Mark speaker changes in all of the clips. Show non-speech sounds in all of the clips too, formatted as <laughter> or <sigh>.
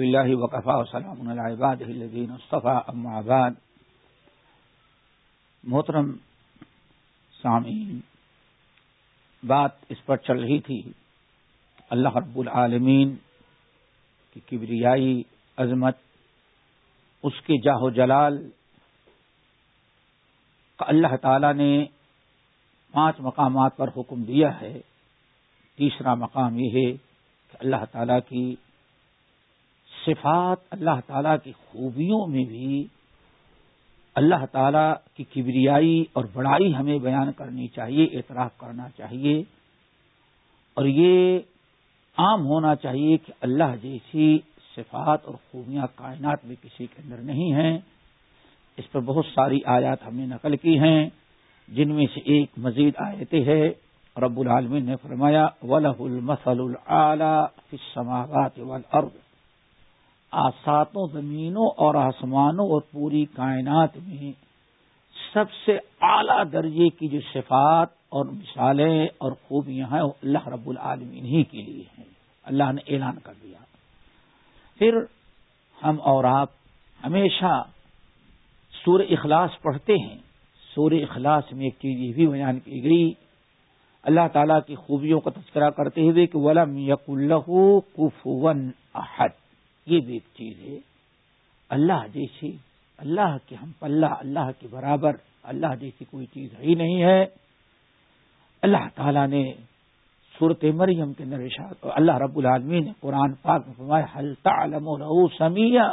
Speaker 1: اللہ وقفا وسلام العباد الدین اما آباد محترم سامعین، بات اس پر چل رہی تھی، اللہ رب العالمین کی کبریائی عظمت، اس کے جاہو جلال، کا اللہ تعالی نے پانچ مقامات پر حکم دیا ہے۔ تیسرا مقام یہ ہے کہ اللہ تعالی کی صفات اللہ تعالی کی خوبیوں میں بھی اللہ تعالی کی کبریائی اور بڑائی ہمیں بیان کرنی چاہیے، اعتراف کرنا چاہیے۔ اور یہ عام ہونا چاہیے کہ اللہ جیسی صفات اور خوبیاں کائنات میں کسی کے اندر نہیں ہیں۔ اس پر بہت ساری آیات ہم نے نقل کی ہیں، جن میں سے ایک مزید آیتیں ہے رب العالمین نے فرمایا ولہ المسل فی السماوات والارض آساتوں، زمینوں اور آسمانوں اور پوری کائنات میں سب سے اعلی درجے کی جو صفات اور مثالیں اور خوبیاں ہیں، وہ اللہ رب العالمین ہی کے لیے ہیں۔ اللہ نے اعلان کر دیا۔ پھر ہم اور آپ ہمیشہ سور اخلاص پڑھتے ہیں۔ سور اخلاص میں ایک چیز یہ بھی بیان کی گئی، اللہ تعالیٰ کی خوبیوں کا تذکرہ کرتے ہوئے کہ ولم یق اللہ کفون احد یہ بھی ایک چیز ہے، اللہ جیسی، اللہ کے ہم پلہ، اللہ کے برابر، اللہ جیسی کوئی چیز ہی نہیں ہے۔ اللہ تعالیٰ نے صورت مریم کے اندر اللہ رب العالمین نے قرآن پاک میں فرمایا حل تعلم و سمیہ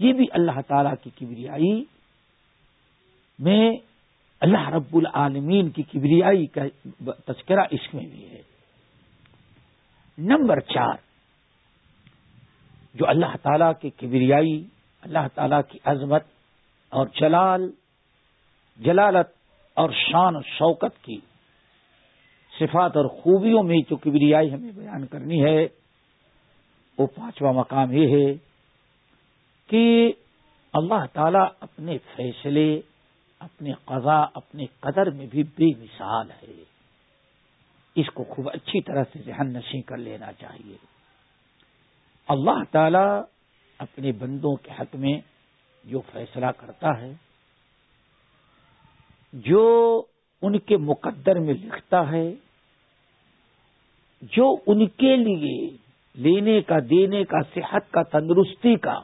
Speaker 1: یہ بھی اللہ تعالیٰ کی کبریائی، میں اللہ رب العالمین کی کبریائی کا تذکرہ اس میں بھی ہے۔ نمبر چار جو اللہ تعالیٰ کی کبریائی، اللہ تعالیٰ کی عظمت اور جلال، جلالت اور شان و شوکت کی صفات اور خوبیوں میں جو کبریائی ہمیں بیان کرنی ہے، وہ پانچواں مقام یہ ہے کہ اللہ تعالیٰ اپنے فیصلے اپنے قضا اپنے قدر میں بھی بے مثال ہے۔ اس کو خوب اچھی طرح سے ذہن نشیں کر لینا چاہیے۔ اللہ تعالی اپنے بندوں کے حق میں جو فیصلہ کرتا ہے، جو ان کے مقدر میں لکھتا ہے، جو ان کے لیے لینے کا، دینے کا، صحت کا، تندرستی کا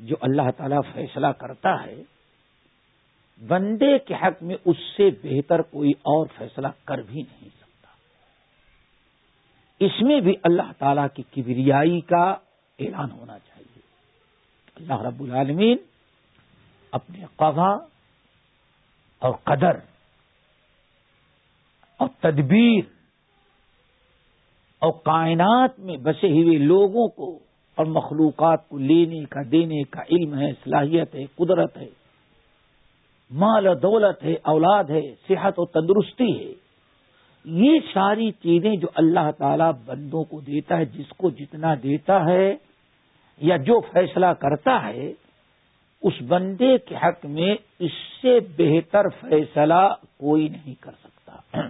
Speaker 1: جو اللہ تعالی فیصلہ کرتا ہے، بندے کے حق میں اس سے بہتر کوئی اور فیصلہ کر بھی نہیں سکتا۔ اس میں بھی اللہ تعالی کی کبریائی کا اعلان ہونا چاہیے۔ اللہ رب العالمین اپنے قضا اور قدر اور تدبیر اور کائنات میں بسے ہوئے لوگوں کو اور مخلوقات کو لینے کا، دینے کا علم ہے، صلاحیت ہے، قدرت ہے، مال و دولت ہے، اولاد ہے، صحت و تندرستی ہے۔ یہ ساری چیزیں جو اللہ تعالی بندوں کو دیتا ہے، جس کو جتنا دیتا ہے یا جو فیصلہ کرتا ہے، اس بندے کے حق میں اس سے بہتر فیصلہ کوئی نہیں کر سکتا۔ <clears throat>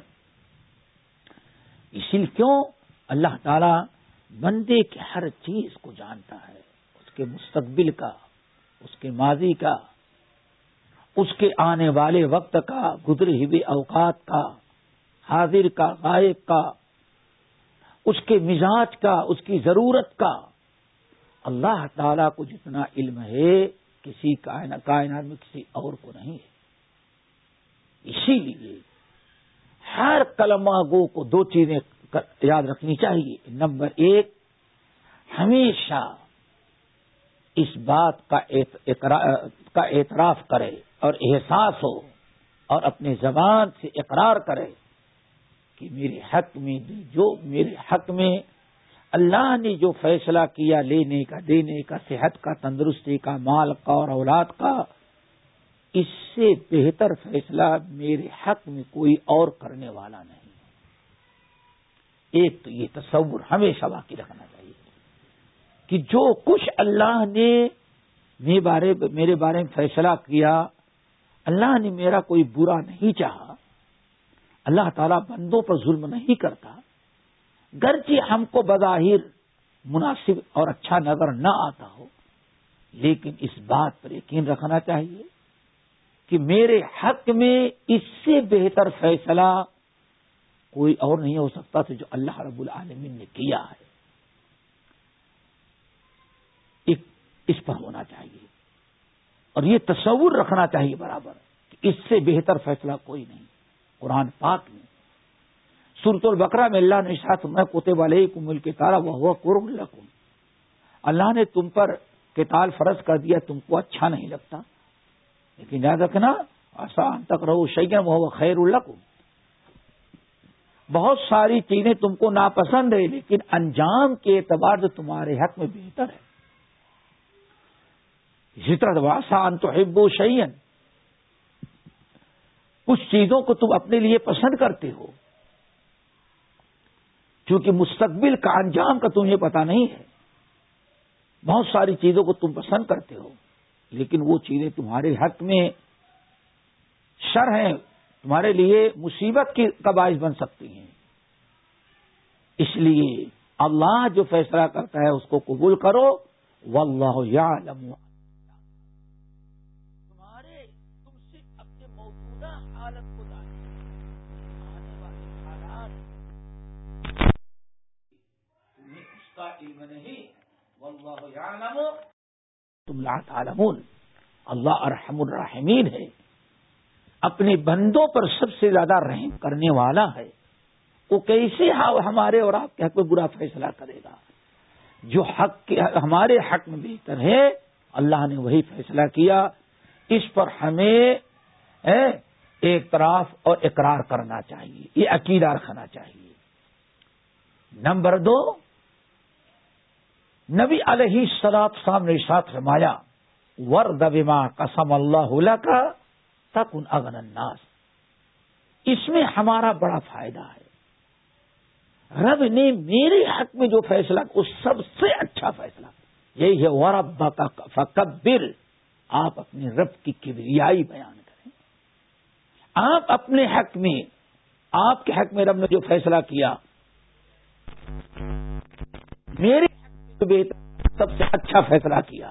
Speaker 1: اسی لیے کیوں؟ اللہ تعالی بندے کے ہر چیز کو جانتا ہے۔ اس کے مستقبل کا، اس کے ماضی کا، اس کے آنے والے وقت کا، گزرے ہوئے اوقات کا۔ حاضر کا، غائب کا، اس کے مزاج کا، اس کی ضرورت کا۔ اللہ تعالی کو جتنا علم ہے، کسی کائنات میں کسی اور کو نہیں ہے۔ اسی لیے ہر کلمہ گو کو دو چیزیں یاد رکھنی چاہیے۔ نمبر ایک، ہمیشہ اس بات کا اعتراف کرے اور احساس ہو اور اپنے زبان سے اقرار کرے۔ کہ میرے حق میں جو میرے حق میں اللہ نے جو فیصلہ کیا لینے کا، دینے کا، صحت کا، تندرستی کا، مال کا اور اولاد کا، اس سے بہتر فیصلہ میرے حق میں کوئی اور کرنے والا نہیں ایک تو یہ تصور ہمیشہ باقی رکھنا چاہیے کہ جو کچھ اللہ نے میرے بارے میں فیصلہ کیا، اللہ نے میرا کوئی برا نہیں چاہا۔ اللہ تعالیٰ بندوں پر ظلم نہیں کرتا۔ گرچہ ہم کو بظاہر مناسب اور اچھا نظر نہ آتا ہو، لیکن اس بات پر یقین رکھنا چاہیے کہ میرے حق میں اس سے بہتر فیصلہ کوئی اور نہیں ہو سکتا تھا جو اللہ رب العالمین نے کیا ہے۔ اس پر ہونا چاہیے۔ اور یہ تصور رکھنا چاہیے برابر کہ اس سے بہتر فیصلہ کوئی نہیں۔ قرآن پاک میں۔ سرت البکرا میں اللہ نے ساتھ میں کوتے والے کو مل کے تارا وہ ہوا قرب اللہ نے تم پر کتال فرض کر دیا، تم کو اچھا نہیں لگتا۔ لیکن یاد رکھنا آسان تک رہو شیگن وہ خیر القم بہت ساری چیزیں تم کو ناپسند ہے لیکن انجام کے اعتبار سے تمہارے حق میں بہتر ہے۔ اسی طرح واسان تو حب شعین کچھ چیزوں کو تم اپنے لیے پسند کرتے ہو۔ کیونکہ مستقبل کا انجام کا تمہیں پتا نہیں ہے۔ بہت ساری چیزوں کو تم پسند کرتے ہو، لیکن وہ چیزیں تمہارے حق میں شر ہیں، تمہارے لیے مصیبت کی باعث بن سکتی ہیں۔ اس لیے اللہ جو فیصلہ کرتا ہے اس کو قبول کرو۔ واللہ یعلم تم لا تعلمون۔ اللہ ارحم الرحمین ہے۔ اپنے بندوں پر سب سے زیادہ رحم کرنے والا ہے۔ وہ کیسے ہاں ہمارے اور آپ کے حق میں برا فیصلہ کرے گا؟ جو حق کے ہمارے حق میں بہتر ہے، اللہ نے وہی فیصلہ کیا۔ اس پر ہمیں ایک طرف اور اقرار کرنا چاہیے۔ یہ عقیدہ رکھنا چاہیے۔ نمبر دو نبی علیہ سلاد سامنے ساتھ رمایا ور دبیما قسم اللہ کا تک ان اگن الناس. اس میں ہمارا بڑا فائدہ ہے۔ رب نے میرے حق میں جو فیصلہ، اس سب سے اچھا فیصلہ۔ یہی ہے ورب کا فکبر آپ اپنے رب کی کبریائی بیان کریں۔ آپ اپنے حق میں، آپ کے حق میں رب نے جو فیصلہ کیا، میرے سب سے اچھا فیصلہ کیا۔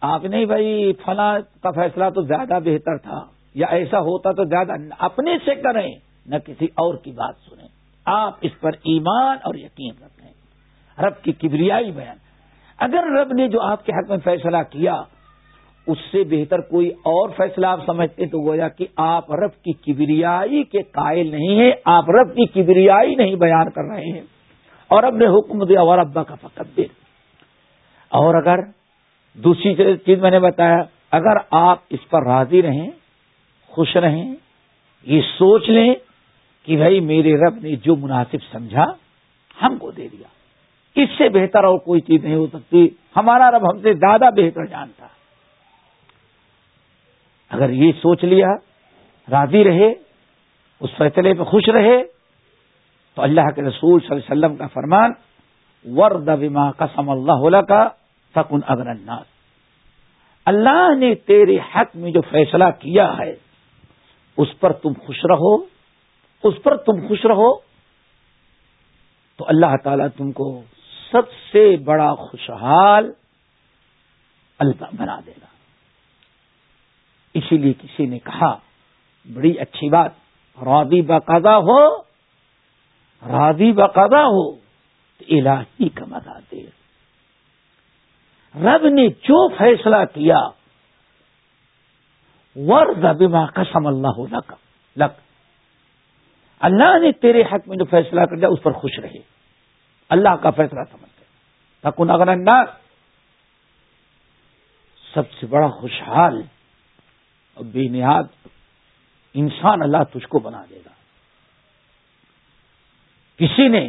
Speaker 1: آپ نہیں بھائی فلاں کا فیصلہ تو زیادہ بہتر تھا یا ایسا ہوتا تو زیادہ اپنے سے کریں، نہ کسی اور کی بات سنیں۔ آپ اس پر ایمان اور یقین رکھیں۔ رب کی کبریائی بیان۔ اگر رب نے جو آپ کے حق میں فیصلہ کیا، اس سے بہتر کوئی اور فیصلہ آپ سمجھتے تو گویا کہ آپ رب کی کبریائی کے قائل نہیں ہیں، آپ رب کی کبریائی نہیں بیان کر رہے ہیں۔ اور اب نے حکم دیا، اور ابا کا فقط دے اور اگر دوسری چیز میں نے بتایا، اگر آپ اس پر راضی رہیں، خوش رہیں، یہ سوچ لیں کہ بھائی میرے رب نے جو مناسب سمجھا، ہم کو دے دیا۔ اس سے بہتر اور کوئی چیز نہیں ہو سکتی۔ ہمارا رب ہم سے زیادہ بہتر جانتا۔ اگر یہ سوچ لیا، راضی رہے، اس فیصلے پہ خوش رہے تو اللہ کے رسول صلی اللہ علیہ وسلم کا فرمان، ورد بما قسم اللہ کا فکن اگر الناس. اللہ نے تیرے حق میں جو فیصلہ کیا ہے، اس پر تم خوش رہو، اس پر تم خوش رہو، تو اللہ تعالیٰ تم کو سب سے بڑا خوشحال اللہ بنا دے گا اسی لیے کسی نے کہا، بڑی اچھی بات، راضی باقاعدہ ہو راضی باقاعدہ ہو تو الہی کا مزہ دے۔ رب نے جو فیصلہ کیا ورد بما قسم اللہ لک لک۔ اللہ نے تیرے حق میں جو فیصلہ کر دیا اس پر خوش رہے۔ اللہ کا فیصلہ سمجھتے۔ تکن اگر الناس۔ سب سے بڑا خوشحال اور بے نیاد انسان اللہ تجھ کو بنا دے گا۔ کسی نے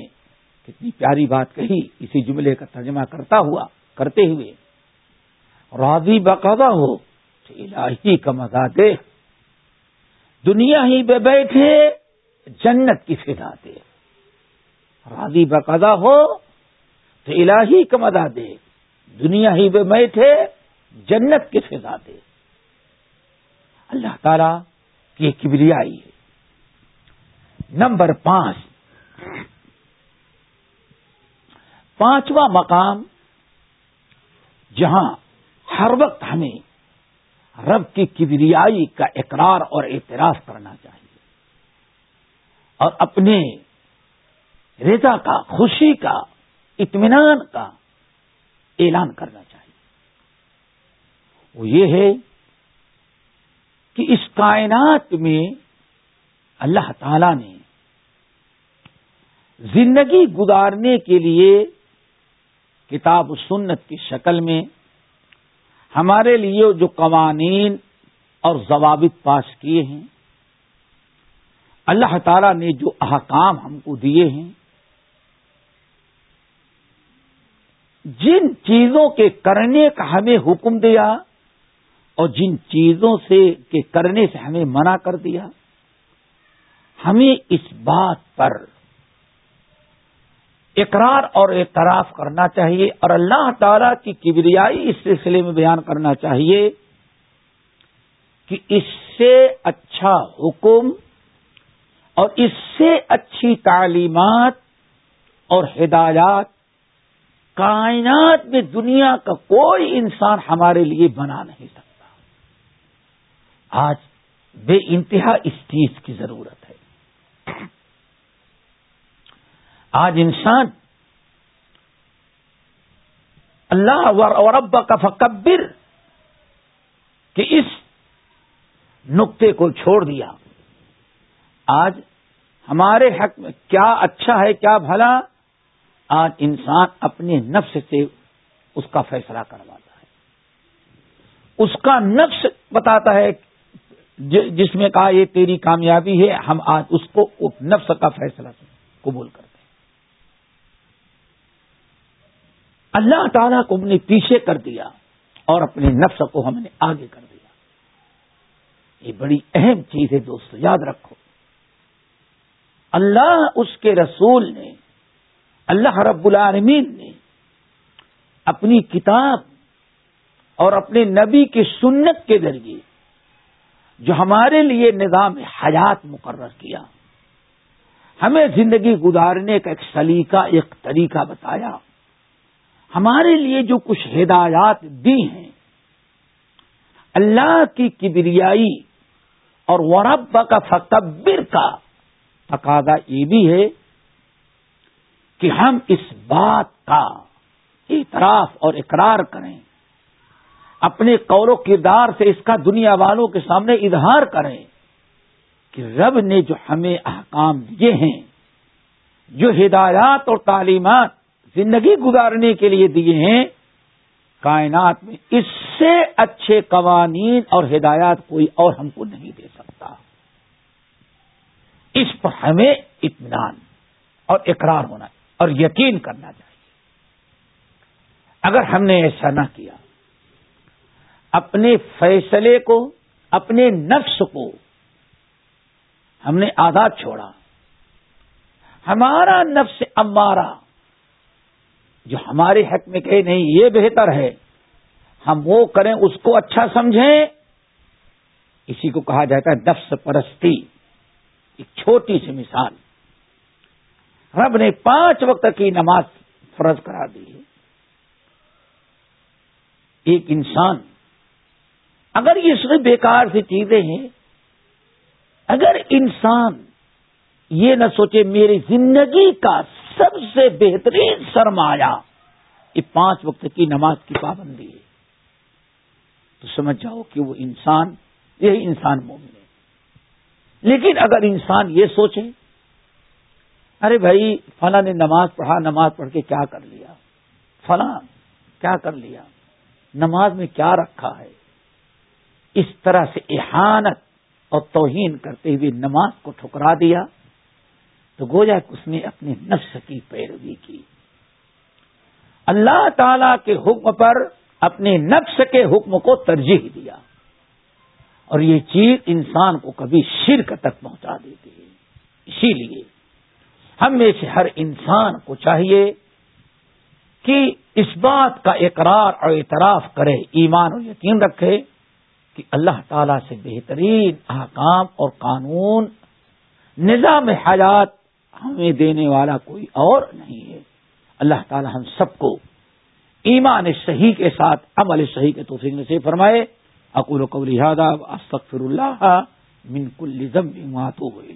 Speaker 1: کتنی پیاری بات کہی، اسی جملے کا ترجمہ کرتا ہوا، کرتے ہوئے، راضی باقاعدہ ہو تو الہی کا مزہ دے۔ دنیا ہی بے بیٹھے جنت کی فضا دے۔ راضی باقاعدہ ہو تو الہی کا مزہ دے۔ دنیا ہی بے بیٹھے جنت کی فضا دے۔ اللہ تعالی کی کبریائی ہے۔ نمبر پانچ۔ پانچواں مقام، جہاں ہر وقت ہمیں رب کی کبریائی کا اقرار اور اعتراف کرنا چاہیے اور اپنے رضا کا، خوشی کا، اطمینان کا اعلان کرنا چاہیے۔ وہ یہ ہے کہ اس کائنات میں اللہ تعالی نے زندگی گزارنے کے لیے کتاب سنت کی شکل میں ہمارے لیے جو قوانین اور ضوابط پاس کیے ہیں، اللہ تعالی نے جو احکام ہم کو دیے ہیں، جن چیزوں کے کرنے کا ہمیں حکم دیا اور جن چیزوں سے کے کرنے سے ہمیں منع کر دیا، ہمیں اس بات پر اقرار اور اعتراف کرنا چاہیے اور اللہ تعالی کی کبریائی اس سلسلے میں بیان کرنا چاہیے کہ اس سے اچھا حکم اور اس سے اچھی تعلیمات اور ہدایات کائنات میں دنیا کا کوئی انسان ہمارے لیے بنا نہیں سکتا۔ آج بے انتہا اس چیز کی ضرورت ہے۔ آج انسان اللہ اور ابا کا فکبر کہ اس نقطے کو چھوڑ دیا۔ آج ہمارے حق میں کیا اچھا ہے، کیا بھلا، آج انسان اپنے نفس سے اس کا فیصلہ کرواتا ہے۔ اس کا نفس بتاتا ہے جس میں کہا یہ تیری کامیابی ہے، ہم آج اس کو نفس کا فیصلہ قبول کرتے اللہ تعالیٰ کو ہم نے پیچھے کر دیا اور اپنے نفس کو ہم نے آگے کر دیا۔ یہ بڑی اہم چیز ہے دوست یاد رکھو۔ اللہ اس کے رسول نے، اللہ رب العالمین نے اپنی کتاب اور اپنے نبی کی سنت کے ذریعے جو ہمارے لیے نظام حیات مقرر کیا۔ ہمیں زندگی گزارنے کا ایک سلیقہ، ایک طریقہ بتایا۔ ہمارے لیے جو کچھ ہدایات دی ہیں، اللہ کی کبریائی اور ورب کا فتبر کا تقاضا یہ بھی ہے کہ ہم اس بات کا اعتراف اور اقرار کریں، اپنے قور و کردار سے اس کا دنیا والوں کے سامنے اظہار کریں کہ رب نے جو ہمیں احکام دیے ہیں، جو ہدایات اور تعلیمات زندگی گزارنے کے لیے دیے ہیں کائنات میں۔ اس سے اچھے قوانین اور ہدایات کوئی اور ہم کو نہیں دے سکتا۔ اس پر ہمیں اطمینان اور اقرار ہونا اور یقین کرنا چاہیے۔ اگر ہم نے ایسا نہ کیا، اپنے فیصلے کو، اپنے نفس کو ہم نے آزاد چھوڑا۔ ہمارا نفس امارا جو ہمارے حق میں کہے نہیں، یہ بہتر ہے۔ ہم وہ کریں، اس کو اچھا سمجھیں۔ اسی کو کہا جاتا ہے نفس پرستی۔ ایک چھوٹی سی مثال۔ رب نے پانچ وقت کی نماز فرض کرا دی ہے۔ ایک انسان، اگر یہ صرف بیکار سی چیزیں ہیں، اگر انسان یہ نہ سوچے میری زندگی کا سب سے بہترین سرمایہ یہ پانچ وقت کی نماز کی پابندی ہے۔ تو سمجھ جاؤ کہ وہ انسان یہ انسان مومن ہے۔ لیکن اگر انسان یہ سوچے، ارے بھائی، فلاں نے نماز پڑھا، نماز پڑھ کے کیا کر لیا؟ فلاں، کیا کر لیا؟ نماز میں کیا رکھا ہے؟ اس طرح سے احانت اور توہین کرتے ہوئے نماز کو ٹھکرا دیا۔ تو گویا اس نے اپنے نفس کی پیروی کی۔ اللہ تعالی کے حکم پر اپنے نفس کے حکم کو ترجیح دیا۔ اور یہ چیز انسان کو کبھی شرک تک پہنچا دیتی ہے۔ اسی لیے ہم میں سے ہر انسان کو چاہیے کہ اس بات کا اقرار اور اعتراف کرے، ایمان و یقین رکھے کہ اللہ تعالی سے بہترین احکام اور قانون، نظام حیات ہمیں دینے والا کوئی اور نہیں ہے۔ اللہ تعالی ہم سب کو ایمان صحیح کے ساتھ، عمل صحیح کے توفیق نے سے فرمائے۔ اکول و قبل استغفر اللہ من کل ذنب واتوب الیہ